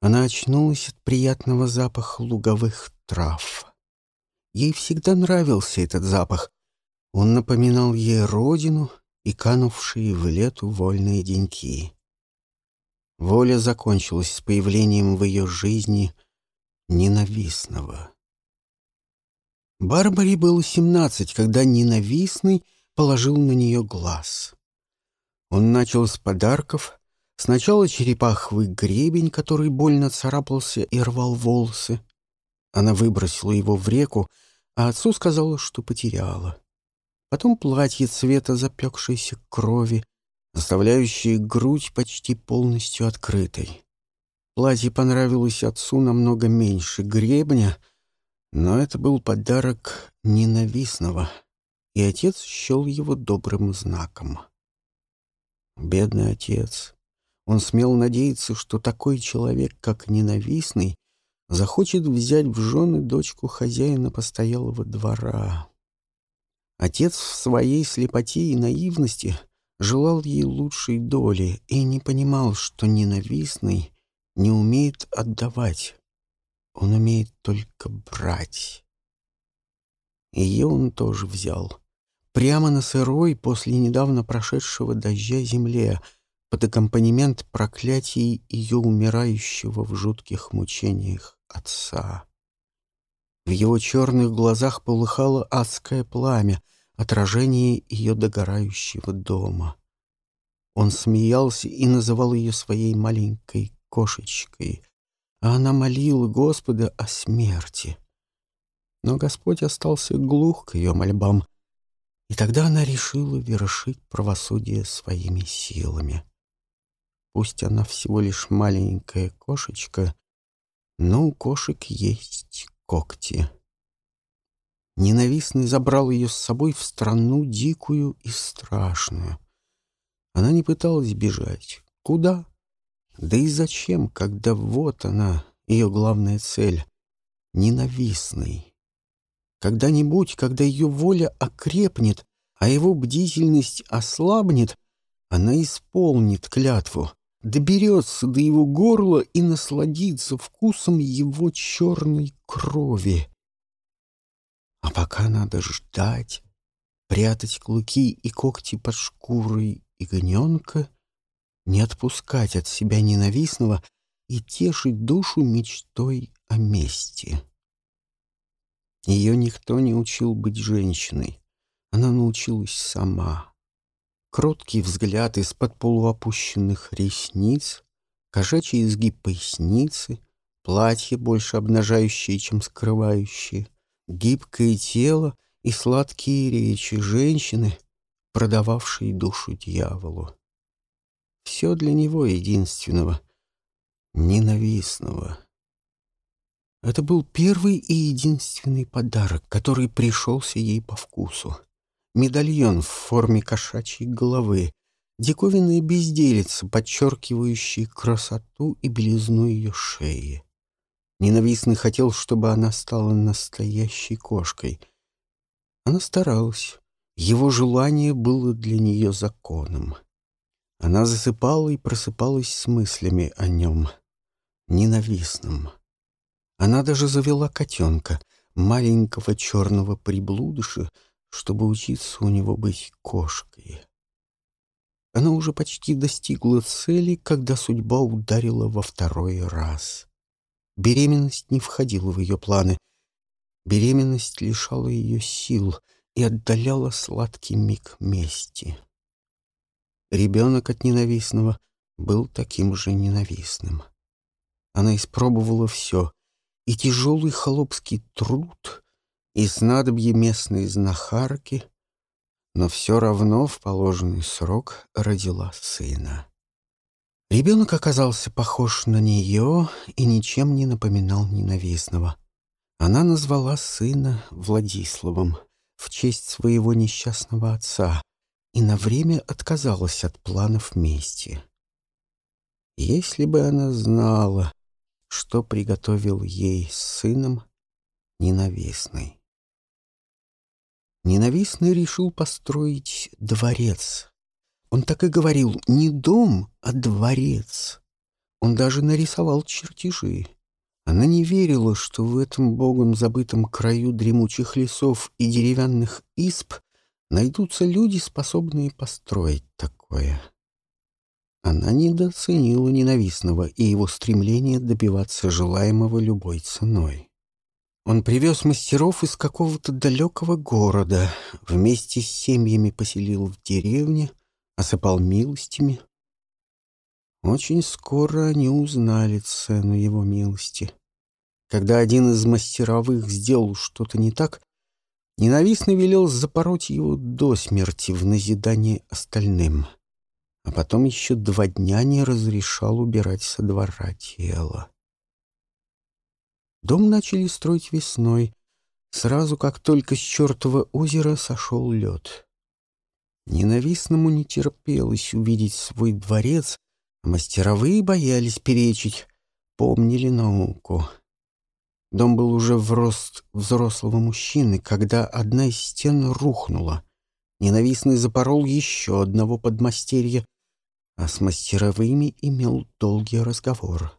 Она очнулась от приятного запаха луговых трав. Ей всегда нравился этот запах. Он напоминал ей родину и канувшие в лету вольные деньки. Воля закончилась с появлением в ее жизни ненавистного. Барбаре было семнадцать, когда ненавистный положил на нее глаз. Он начал с подарков. Сначала черепаховый гребень, который больно царапался и рвал волосы. Она выбросила его в реку, а отцу сказала, что потеряла. Потом платье цвета запекшейся крови, оставляющее грудь почти полностью открытой. Платье понравилось отцу намного меньше гребня, но это был подарок ненавистного, и отец счел его добрым знаком. Бедный отец. Он смел надеяться, что такой человек, как ненавистный, захочет взять в жены дочку хозяина постоялого двора. Отец в своей слепоте и наивности желал ей лучшей доли и не понимал, что ненавистный не умеет отдавать. Он умеет только брать. Ее он тоже взял прямо на сырой после недавно прошедшего дождя земле, под аккомпанемент проклятий ее умирающего в жутких мучениях отца. В его черных глазах полыхало адское пламя, отражение ее догорающего дома. Он смеялся и называл ее своей маленькой кошечкой, а она молила Господа о смерти. Но Господь остался глух к ее мольбам — и тогда она решила вершить правосудие своими силами. Пусть она всего лишь маленькая кошечка, но у кошек есть когти. Ненавистный забрал ее с собой в страну дикую и страшную. Она не пыталась бежать. Куда? Да и зачем, когда вот она, ее главная цель — ненавистный. Когда-нибудь, когда ее воля окрепнет, а его бдительность ослабнет, она исполнит клятву, доберется до его горла и насладится вкусом его черной крови. А пока надо ждать, прятать клыки и когти под шкурой ягненка, не отпускать от себя ненавистного и тешить душу мечтой о мести. Ее никто не учил быть женщиной. Она научилась сама. Кроткий взгляд из-под полуопущенных ресниц, кошачий изгиб поясницы, платье, больше обнажающее, чем скрывающее, гибкое тело и сладкие речи женщины, продававшей душу дьяволу. Все для него единственного, ненавистного. Это был первый и единственный подарок, который пришелся ей по вкусу. Медальон в форме кошачьей головы, диковинная безделица, подчеркивающая красоту и белизну ее шеи. Ненавистный хотел, чтобы она стала настоящей кошкой. Она старалась. Его желание было для нее законом. Она засыпала и просыпалась с мыслями о нем, ненавистном. Она даже завела котенка, маленького черного приблудыша, чтобы учиться у него быть кошкой. Она уже почти достигла цели, когда судьба ударила во второй раз. Беременность не входила в ее планы. Беременность лишала ее сил и отдаляла сладкий миг мести. Ребенок от ненавистного был таким же ненавистным. Она испробовала все и тяжелый холопский труд, и снадобье местной знахарки, но все равно в положенный срок родила сына. Ребенок оказался похож на нее и ничем не напоминал ненавистного. Она назвала сына Владиславом в честь своего несчастного отца и на время отказалась от планов мести. Если бы она знала, что приготовил ей с сыном ненавистный. Ненавистный решил построить дворец. Он так и говорил, не дом, а дворец. Он даже нарисовал чертежи. Она не верила, что в этом богом забытом краю дремучих лесов и деревянных исп найдутся люди, способные построить такое. Она недооценила ненавистного и его стремление добиваться желаемого любой ценой. Он привез мастеров из какого-то далекого города, вместе с семьями поселил в деревне, осыпал милостями. Очень скоро они узнали цену его милости. Когда один из мастеровых сделал что-то не так, ненавистный велел запороть его до смерти в назидание остальным — а потом еще два дня не разрешал убирать со двора тело. Дом начали строить весной, сразу как только с чертова озера сошел лед. Ненавистному не терпелось увидеть свой дворец, а мастеровые боялись перечить, помнили науку. Дом был уже в рост взрослого мужчины, когда одна из стен рухнула. Ненавистный запорол еще одного подмастерья, а с мастеровыми имел долгий разговор.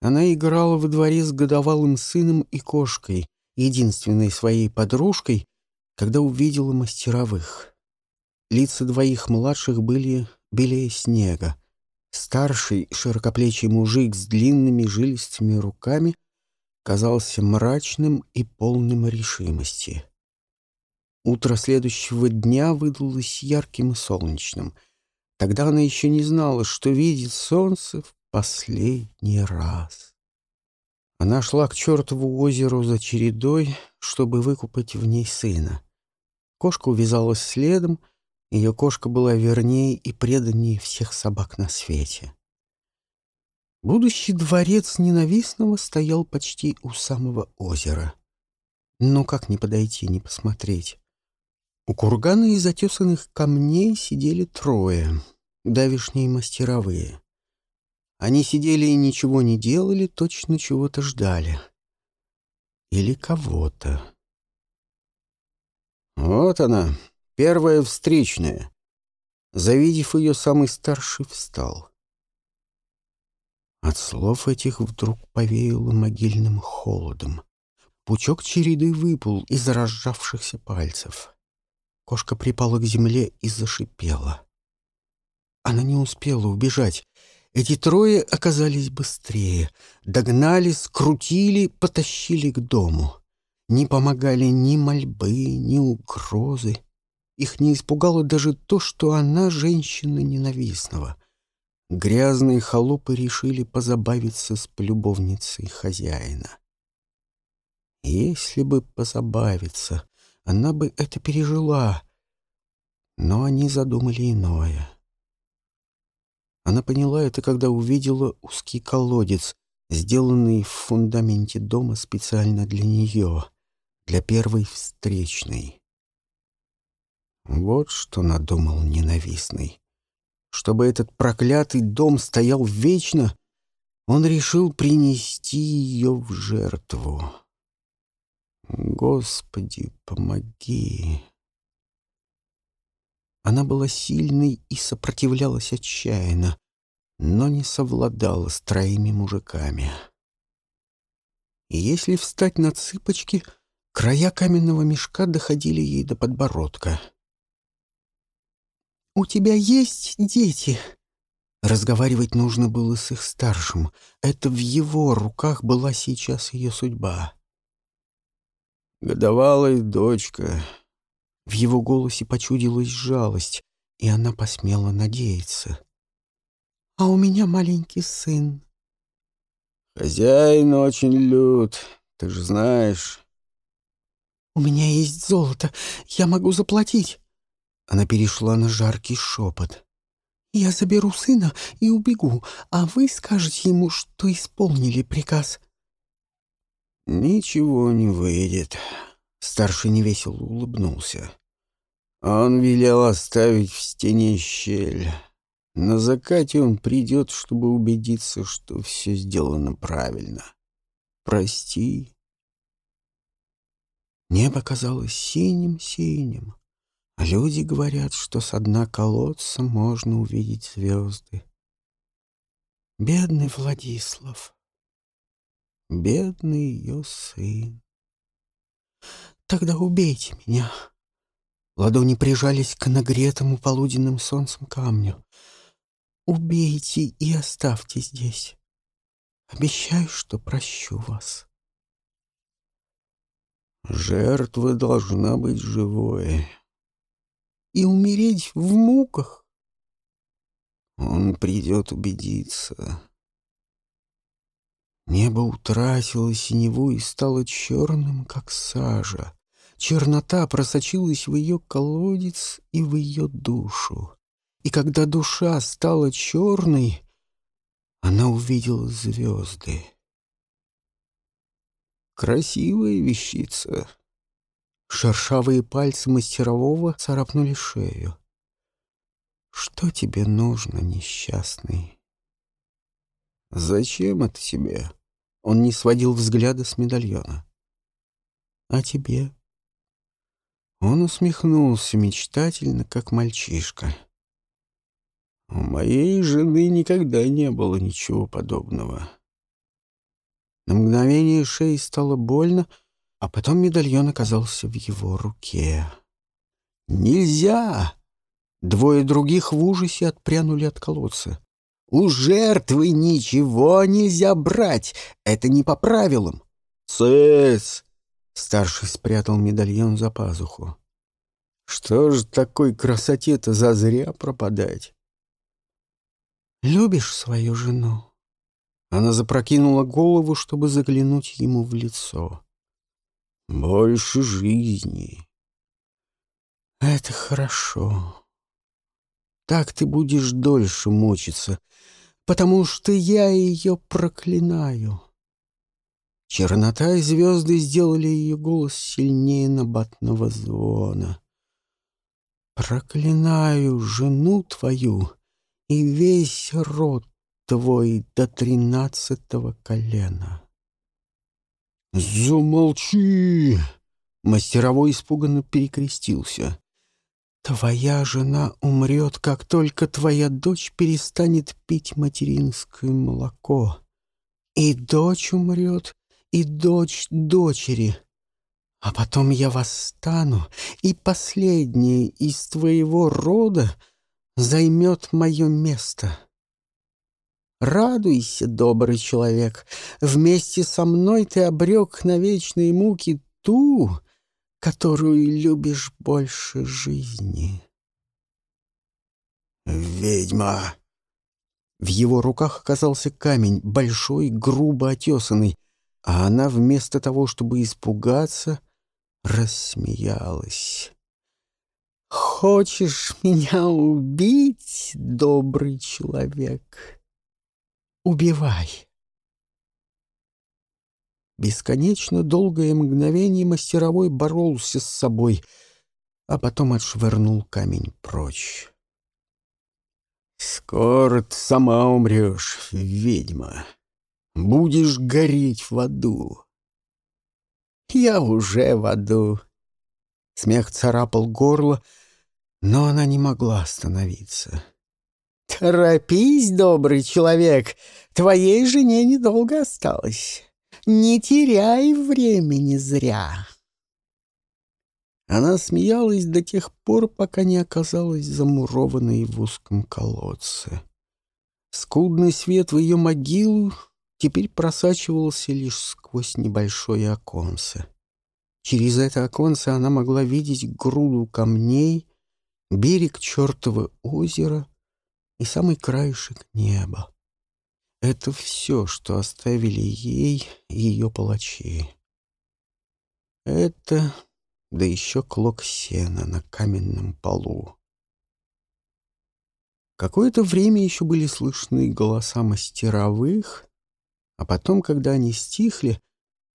Она играла во дворе с годовалым сыном и кошкой, единственной своей подружкой, когда увидела мастеровых. Лица двоих младших были белее снега. Старший широкоплечий мужик с длинными жилистыми руками казался мрачным и полным решимости. Утро следующего дня выдалось ярким и солнечным — Тогда она еще не знала, что видит солнце в последний раз. Она шла к чертову озеру за чередой, чтобы выкупать в ней сына. Кошка увязалась следом, ее кошка была вернее и преданнее всех собак на свете. Будущий дворец ненавистного стоял почти у самого озера. Но как не подойти, не посмотреть? У кургана из отесанных камней сидели трое, давишние мастеровые. Они сидели и ничего не делали, точно чего-то ждали. Или кого-то. Вот она, первая встречная. Завидев ее, самый старший встал. От слов этих вдруг повеяло могильным холодом. Пучок череды выпал из разжавшихся пальцев. Кошка припала к земле и зашипела. Она не успела убежать. Эти трое оказались быстрее. Догнали, скрутили, потащили к дому. Не помогали ни мольбы, ни угрозы. Их не испугало даже то, что она женщина ненавистного. Грязные холопы решили позабавиться с полюбовницей хозяина. Если бы позабавиться, она бы это пережила. Но они задумали иное. Она поняла это, когда увидела узкий колодец, сделанный в фундаменте дома специально для нее, для первой встречной. Вот что надумал ненавистный. Чтобы этот проклятый дом стоял вечно, он решил принести ее в жертву. Господи, помоги. Она была сильной и сопротивлялась отчаянно, но не совладала с троими мужиками. Если встать на цыпочки, края каменного мешка доходили ей до подбородка. «У тебя есть дети?» Разговаривать нужно было с их старшим. Это в его руках была сейчас ее судьба. «Годовалая дочка». В его голосе почудилась жалость, и она посмела надеяться. «А у меня маленький сын». «Хозяин очень лют, ты же знаешь». «У меня есть золото, я могу заплатить». Она перешла на жаркий шепот. «Я заберу сына и убегу, а вы скажете ему, что исполнили приказ». «Ничего не выйдет», — старший невесело улыбнулся. Он велел оставить в стене щель. На закате он придет, чтобы убедиться, что все сделано правильно. Прости. Небо казалось синим-синим, а люди говорят, что с дна колодца можно увидеть звезды. Бедный Владислав. Бедный ее сын. Тогда убейте меня. Ладони прижались к нагретому полуденным солнцем камню. Убейте и оставьте здесь. Обещаю, что прощу вас. Жертва должна быть живой. И умереть в муках. Он придет убедиться. Небо утратило синеву и стало черным, как сажа. Чернота просочилась в ее колодец и в ее душу. И когда душа стала черной, она увидела звезды. Красивая вещица. Шершавые пальцы мастерового царапнули шею. Что тебе нужно, несчастный? Зачем это тебе? Он не сводил взгляда с медальона. А тебе? Он усмехнулся мечтательно, как мальчишка. У моей жены никогда не было ничего подобного. На мгновение шеи стало больно, а потом медальон оказался в его руке. «Нельзя!» Двое других в ужасе отпрянули от колодца. «У жертвы ничего нельзя брать! Это не по правилам!» «Сэс!» Старший спрятал медальон за пазуху. «Что ж такой красоте-то зазря пропадать?» «Любишь свою жену?» Она запрокинула голову, чтобы заглянуть ему в лицо. «Больше жизни». «Это хорошо. Так ты будешь дольше мучиться, потому что я ее проклинаю». Чернота и звезды сделали ее голос сильнее набатного звона. «Проклинаю жену твою и весь род твой до тринадцатого колена». «Замолчи!» Мастеровой испуганно перекрестился. Твоя жена умрет, как только твоя дочь перестанет пить материнское молоко. И дочь умрет, и дочь дочери. А потом я восстану, и последняя из твоего рода займет мое место. Радуйся, добрый человек, вместе со мной ты обрек на вечные муки ту, которую любишь больше жизни. «Ведьма!» В его руках оказался камень, большой, грубо отесанный, а она вместо того, чтобы испугаться, рассмеялась. «Хочешь меня убить, добрый человек? Убивай!» Бесконечно долгое мгновение мастеровой боролся с собой, а потом отшвырнул камень прочь. «Скоро ты сама умрешь, ведьма. Будешь гореть в аду». «Я уже в аду». Смех царапал горло, но она не могла остановиться. «Торопись, добрый человек, твоей жене недолго осталось». Не теряй времени зря. Она смеялась до тех пор, пока не оказалась замурованной в узком колодце. Скудный свет в ее могилу теперь просачивался лишь сквозь небольшое оконце. Через это оконце она могла видеть груду камней, берег чертова озера и самый краешек неба. Это все, что оставили ей ее палачи. Это, да еще клок сена на каменном полу. Какое-то время еще были слышны голоса мастеровых, а потом, когда они стихли,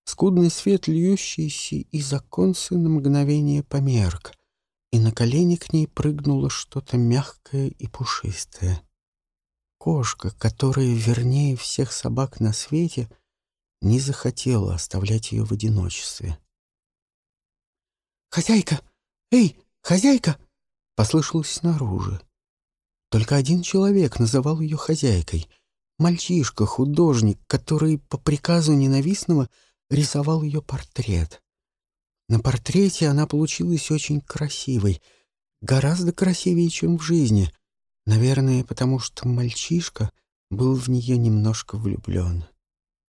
скудный свет, льющийся из оконца, на мгновение померк, и на колени к ней прыгнуло что-то мягкое и пушистое. Кошка, которая вернее всех собак на свете, не захотела оставлять ее в одиночестве. «Хозяйка! Эй, хозяйка!» — послышалось снаружи. Только один человек называл ее хозяйкой. Мальчишка-художник, который по приказу ненавистного рисовал ее портрет. На портрете она получилась очень красивой, гораздо красивее, чем в жизни. Наверное, потому что мальчишка был в нее немножко влюблен.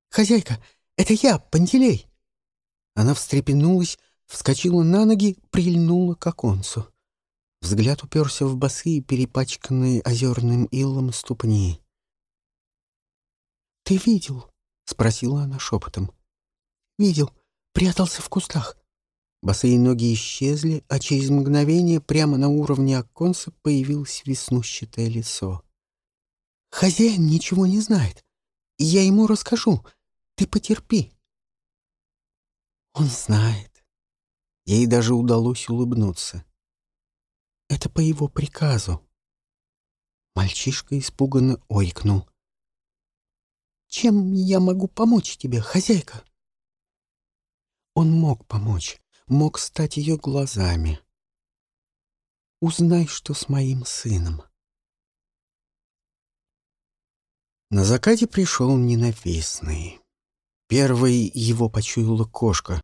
«Хозяйка, это я, Пантелей!» Она встрепенулась, вскочила на ноги, прильнула к оконцу. Взгляд уперся в босые, перепачканные озерным илом ступни. «Ты видел?» — спросила она шепотом. «Видел. Прятался в кустах. Босые ноги исчезли, а через мгновение прямо на уровне оконца появилось веснущатое лицо. «Хозяин ничего не знает. Я ему расскажу. Ты потерпи». Он знает. Ей даже удалось улыбнуться. Это по его приказу. Мальчишка испуганно ойкнул. «Чем я могу помочь тебе, хозяйка?» Он мог помочь мог стать ее глазами. Узнай, что с моим сыном. На закате пришел ненавистный. Первой его почуяла кошка,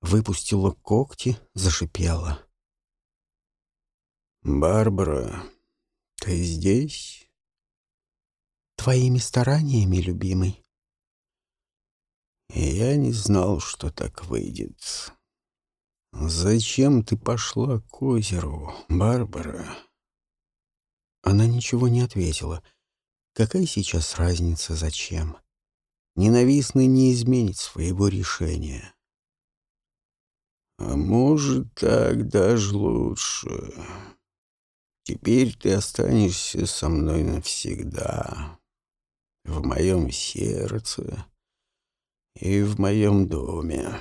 выпустила когти, зашипела. «Барбара, ты здесь?» «Твоими стараниями, любимый». «Я не знал, что так выйдет». «Зачем ты пошла к озеру, Барбара?» Она ничего не ответила. Какая сейчас разница, зачем? Ненавистный не изменит своего решения. «А может, так даже лучше. Теперь ты останешься со мной навсегда, в моем сердце и в моем доме».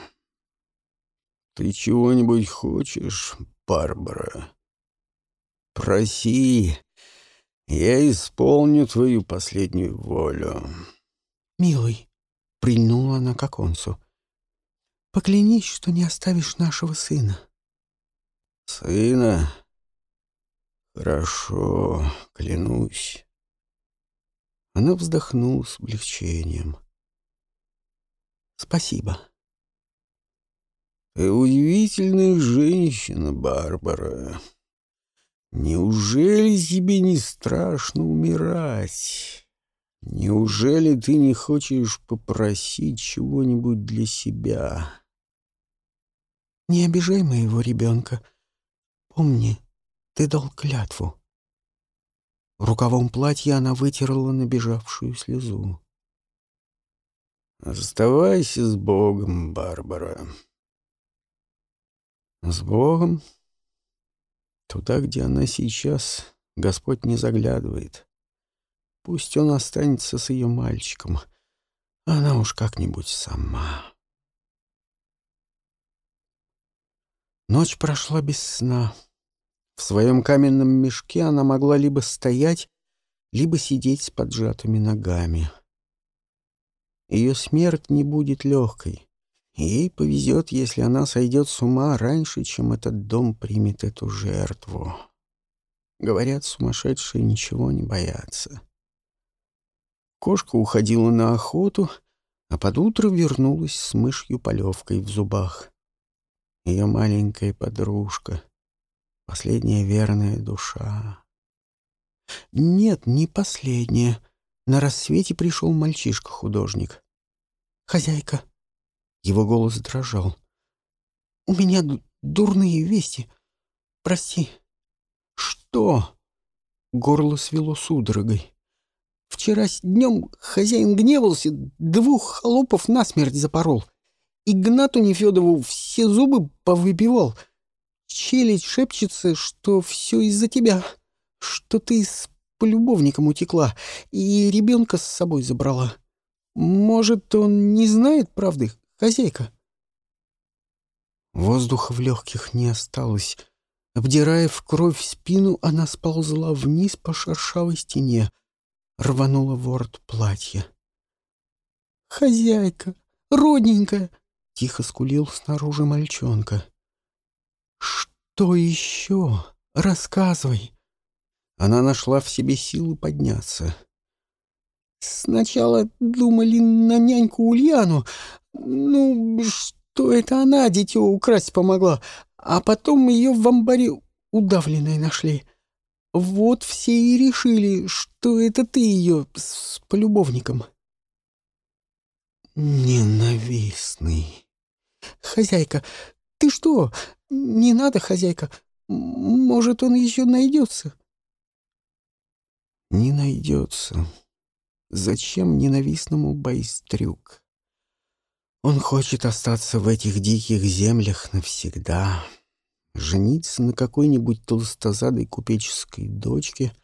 Ты чего-нибудь хочешь, Барбара? Проси, я исполню твою последнюю волю. Милый, прильнула она к оконцу. Поклянись, что не оставишь нашего сына. Сына? Хорошо, клянусь. Она вздохнула с облегчением. Спасибо. Ты удивительная женщина, Барбара. Неужели тебе не страшно умирать? Неужели ты не хочешь попросить чего-нибудь для себя? Не обижай моего ребенка. Помни, ты дал клятву. Рукавом платья она вытерла набежавшую слезу. «Оставайся с Богом, Барбара», с Богом. Туда, где она сейчас, Господь не заглядывает. Пусть он останется с ее мальчиком, она уж как-нибудь сама. Ночь прошла без сна. В своем каменном мешке она могла либо стоять, либо сидеть с поджатыми ногами. Ее смерть не будет легкой. Ей повезет, если она сойдет с ума раньше, чем этот дом примет эту жертву. Говорят, сумасшедшие ничего не боятся. Кошка уходила на охоту, а под утро вернулась с мышью-полевкой в зубах. Ее маленькая подружка, последняя верная душа. Нет, не последняя. На рассвете пришел мальчишка-художник. «Хозяйка, его голос дрожал. «У меня дурные вести. Прости». «Что?» Горло свело судорогой. «Вчера днем хозяин гневался, двух холопов насмерть запорол. Игнату Нефедову все зубы повыбивал. Челядь шепчется, что все из-за тебя, что ты с полюбовником утекла и ребенка с собой забрала. Может, он не знает правды, Хозяйка!» Воздуха в легких не осталось. Обдирая в кровь спину, она сползла вниз по шершавой стене, рванула ворот платья. «Хозяйка! Родненькая!» — тихо скулил снаружи мальчонка. «Что еще? Рассказывай!» Она нашла в себе силы подняться. Сначала думали на няньку Ульяну. Ну, что это она дитё украсть помогла, а потом ее в амбаре удавленной нашли. Вот все и решили, что это ты ее с полюбовником. Ненавистный. Хозяйка, ты что? Не надо, хозяйка. Может, он еще найдется? Не найдется. Зачем ненавистному байстрюк? Он хочет остаться в этих диких землях навсегда, жениться на какой-нибудь толстозадой купеческой дочке.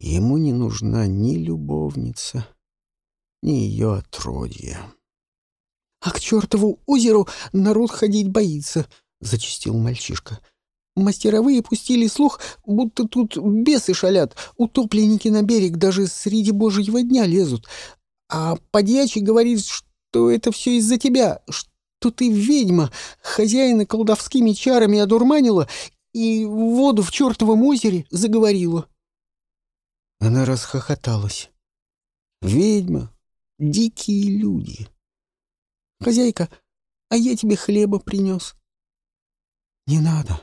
Ему не нужна ни любовница, ни ее отродье. — А к чертову озеру народ ходить боится, — зачистил мальчишка. Мастеровые пустили слух, будто тут бесы шалят, утопленники на берег даже среди божьего дня лезут. А подьячий говорит, что это все из-за тебя, что ты ведьма, хозяина колдовскими чарами одурманила и воду в чертовом озере заговорила. Она расхохоталась. «Ведьма, дикие люди. Хозяйка, а я тебе хлеба принес». «Не надо»,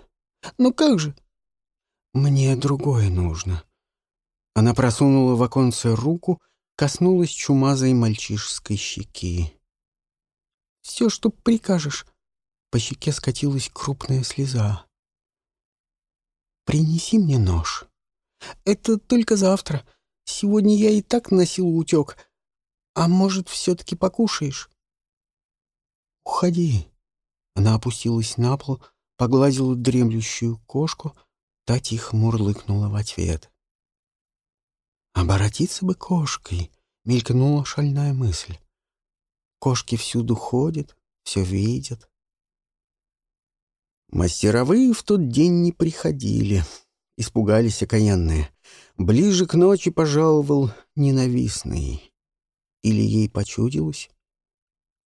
ну как же? Мне другое нужно. Она просунула в оконце руку, коснулась чумазой мальчишеской щеки. Все, что прикажешь. По щеке скатилась крупная слеза. Принеси мне нож. Это только завтра. Сегодня я и так носил утек. А может, все-таки покушаешь? Уходи. Она опустилась на пол, погладила дремлющую кошку, та тихо мурлыкнула в ответ. «Оборотиться бы кошкой!» — мелькнула шальная мысль. «Кошки всюду ходят, все видят». Мастеровые в тот день не приходили, испугались окаянные. Ближе к ночи пожаловал ненавистный. Или ей почудилось?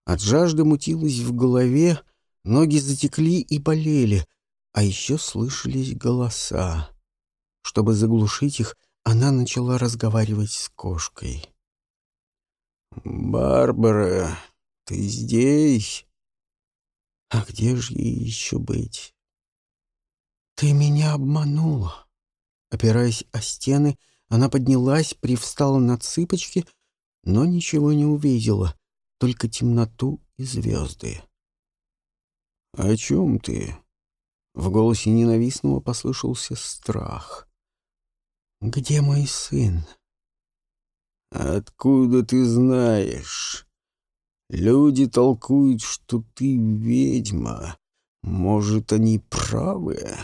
От жажды мутилась в голове, Ноги затекли и болели, а еще слышались голоса. Чтобы заглушить их, она начала разговаривать с кошкой. «Барбара, ты здесь?» «А где же ей еще быть?» «Ты меня обманула». Опираясь о стены, она поднялась, привстала на цыпочки, но ничего не увидела, только темноту и звезды. «О чем ты?» В голосе ненавистного послышался страх. «Где мой сын?» «Откуда ты знаешь? Люди толкуют, что ты ведьма. Может, они правы?»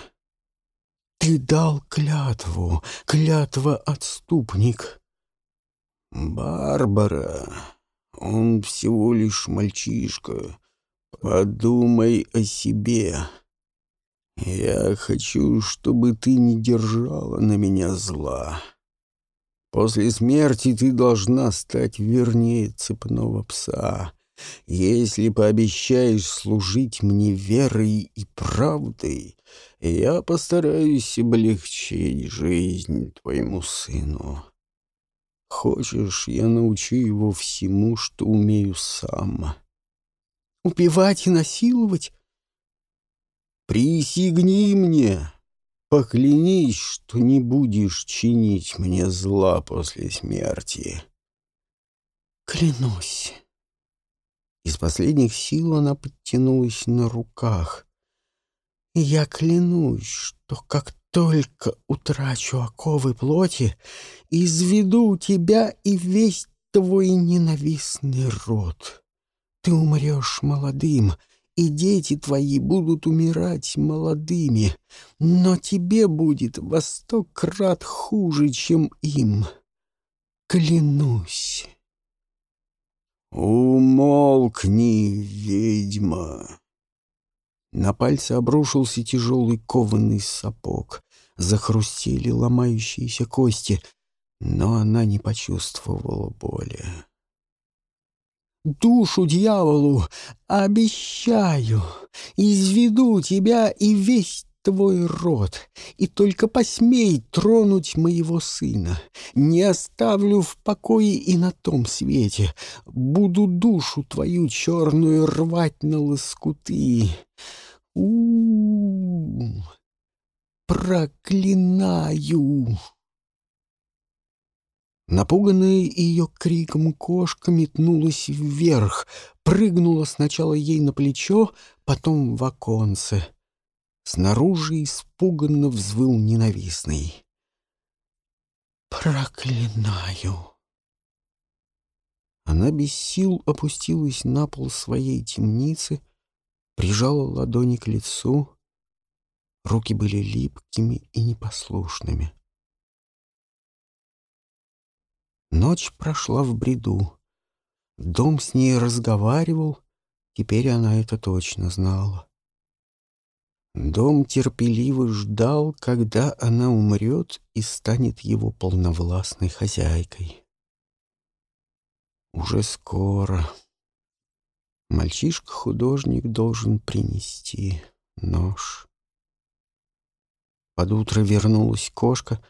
«Ты дал клятву, клятва отступник». «Барбара, он всего лишь мальчишка, Подумай о себе. Я хочу, чтобы ты не держала на меня зла. После смерти ты должна стать вернее цепного пса. Если пообещаешь служить мне верой и правдой, я постараюсь облегчить жизнь твоему сыну. Хочешь, я научу его всему, что умею сам. Убивать и насиловать? Присягни мне, поклянись, что не будешь чинить мне зла после смерти. Клянусь. Из последних сил она подтянулась на руках. И я клянусь, что как только утрачу оковы плоти, изведу тебя и весь твой ненавистный род. Ты умрешь молодым, и дети твои будут умирать молодыми, но тебе будет во сто крат хуже, чем им. Клянусь. «Умолкни, ведьма!» На пальце обрушился тяжелый кованый сапог. Захрустели ломающиеся кости, но она не почувствовала боли душу дьяволу, обещаю, изведу тебя и весь твой род, и только посмей тронуть моего сына. Не оставлю в покое и на том свете. Буду душу твою черную рвать на лоскуты. У, -у, -у проклинаю!» Напуганная ее криком кошка метнулась вверх, прыгнула сначала ей на плечо, потом в оконце. Снаружи испуганно взвыл ненавистный. «Проклинаю!» Она без сил опустилась на пол своей темницы, прижала ладони к лицу. Руки были липкими и непослушными. Ночь прошла в бреду. Дом с ней разговаривал, теперь она это точно знала. Дом терпеливо ждал, когда она умрет и станет его полновластной хозяйкой. Уже скоро. Мальчишка-художник должен принести нож. Под утро вернулась кошка,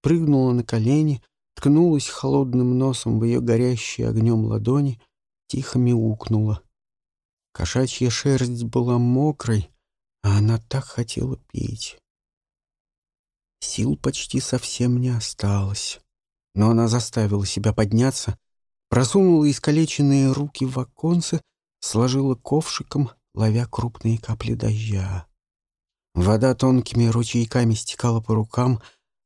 прыгнула на колени, ткнулась холодным носом в ее горящие огнем ладони, тихо мяукнула. Кошачья шерсть была мокрой, а она так хотела пить. Сил почти совсем не осталось, но она заставила себя подняться, просунула искалеченные руки в оконце, сложила ковшиком, ловя крупные капли дождя. Вода тонкими ручейками стекала по рукам,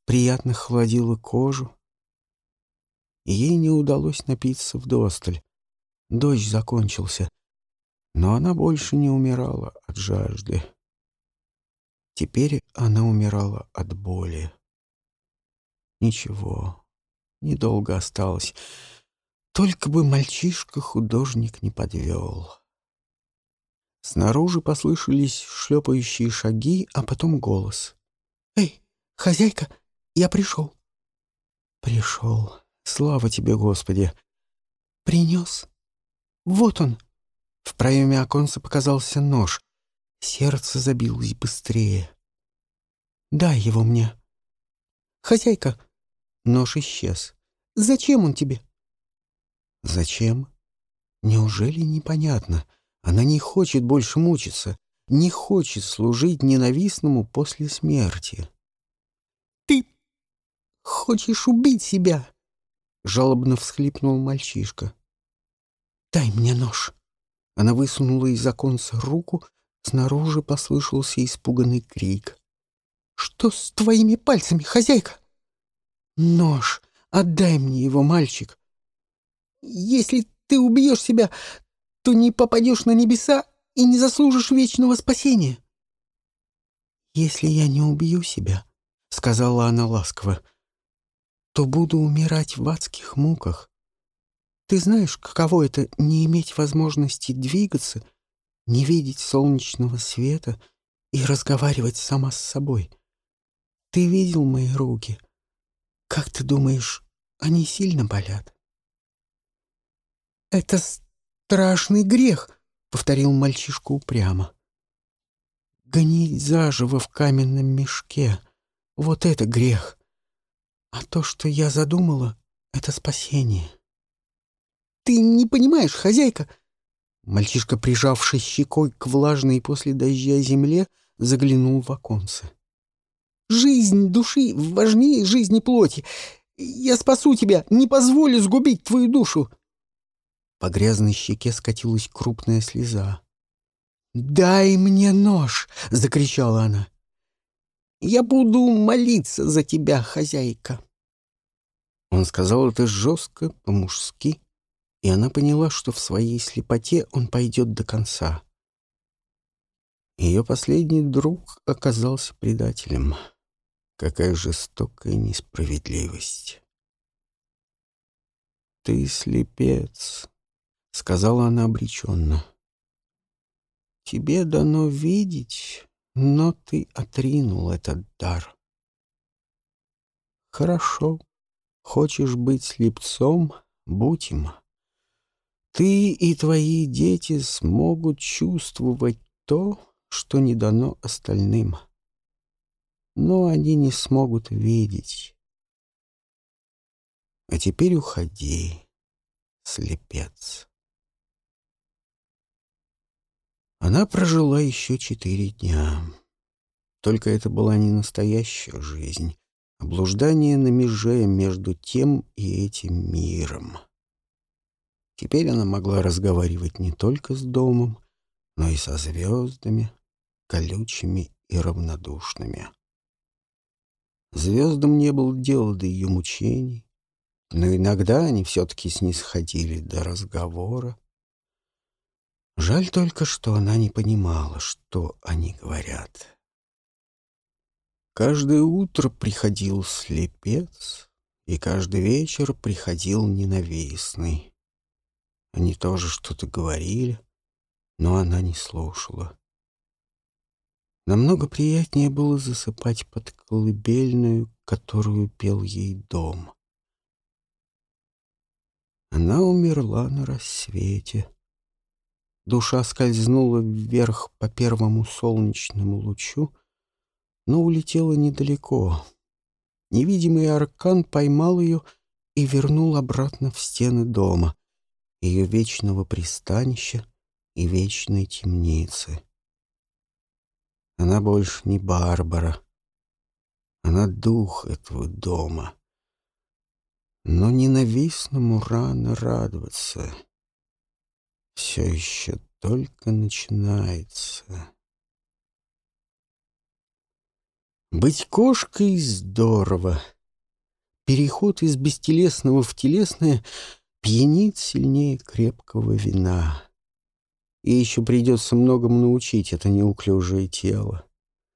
приятно холодила кожу, и ей не удалось напиться вдосталь. Дождь закончился, но она больше не умирала от жажды. Теперь она умирала от боли. Ничего, недолго осталось. Только бы мальчишка-художник не подвел. Снаружи послышались шлепающие шаги, а потом голос. «Эй, хозяйка, я пришел». «Пришел», Слава тебе, Господи! Принес? Вот он! В проеме оконца показался нож. Сердце забилось быстрее. Дай его мне. Хозяйка! Нож исчез. Зачем он тебе? Зачем? Неужели непонятно? Она не хочет больше мучиться, не хочет служить ненавистному после смерти. Ты хочешь убить себя? Жалобно всхлипнул мальчишка. «Дай мне нож!» Она высунула из оконца руку, снаружи послышался испуганный крик. «Что с твоими пальцами, хозяйка?» «Нож! Отдай мне его, мальчик!» «Если ты убьешь себя, то не попадешь на небеса и не заслужишь вечного спасения!» «Если я не убью себя», — сказала она ласково, — то буду умирать в адских муках. Ты знаешь, каково это — не иметь возможности двигаться, не видеть солнечного света и разговаривать сама с собой? Ты видел мои руки? Как ты думаешь, они сильно болят? «Это страшный грех», — повторил мальчишка упрямо. «Гнить заживо в каменном мешке — вот это грех. А то, что я задумала, — это спасение. «Ты не понимаешь, хозяйка!» Мальчишка, прижавшись щекой к влажной после дождя земле, заглянул в оконце. «Жизнь души важнее жизни плоти. Я спасу тебя, не позволю сгубить твою душу!» По грязной щеке скатилась крупная слеза. «Дай мне нож!» — закричала она. «Я буду молиться за тебя, хозяйка!» Он сказал это жестко, по-мужски, и она поняла, что в своей слепоте он пойдет до конца. Ее последний друг оказался предателем. Какая жестокая несправедливость. «Ты слепец», — сказала она обреченно. «Тебе дано видеть, но ты отринул этот дар». «Хорошо», Хочешь быть слепцом — будь им. Ты и твои дети смогут чувствовать то, что не дано остальным. но они не смогут видеть. А теперь уходи, слепец. Она прожила еще четыре дня. Только это была не настоящая жизнь, а блуждание на меже между тем и этим миром. Теперь она могла разговаривать не только с домом, но и со звездами, колючими и равнодушными. Звездам не было дела до ее мучений, но иногда они все-таки снисходили до разговора. Жаль только, что она не понимала, что они говорят. Каждое утро приходил слепец, и каждый вечер приходил ненавистный. Они тоже что-то говорили, но она не слушала. Намного приятнее было засыпать под колыбельную, которую пел ей дом. Она умерла на рассвете. Душа скользнула вверх по первому солнечному лучу, но улетела недалеко. Невидимый аркан поймал ее и вернул обратно в стены дома, ее вечного пристанища и вечной темницы. Она больше не Барбара. Она дух этого дома. Но ненавистному рано радоваться. Все еще только начинается. Быть кошкой здорово. Переход из бестелесного в телесное пьянит сильнее крепкого вина. И еще придется многому научить это неуклюжее тело.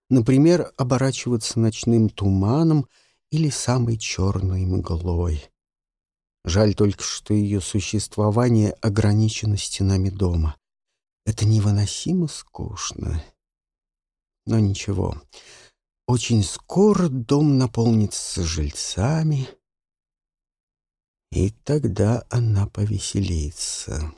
Например, оборачиваться ночным туманом или самой черной мглой. Жаль только, что ее существование ограничено стенами дома. Это невыносимо скучно. Но ничего. Очень скоро дом наполнится жильцами, и тогда она повеселится.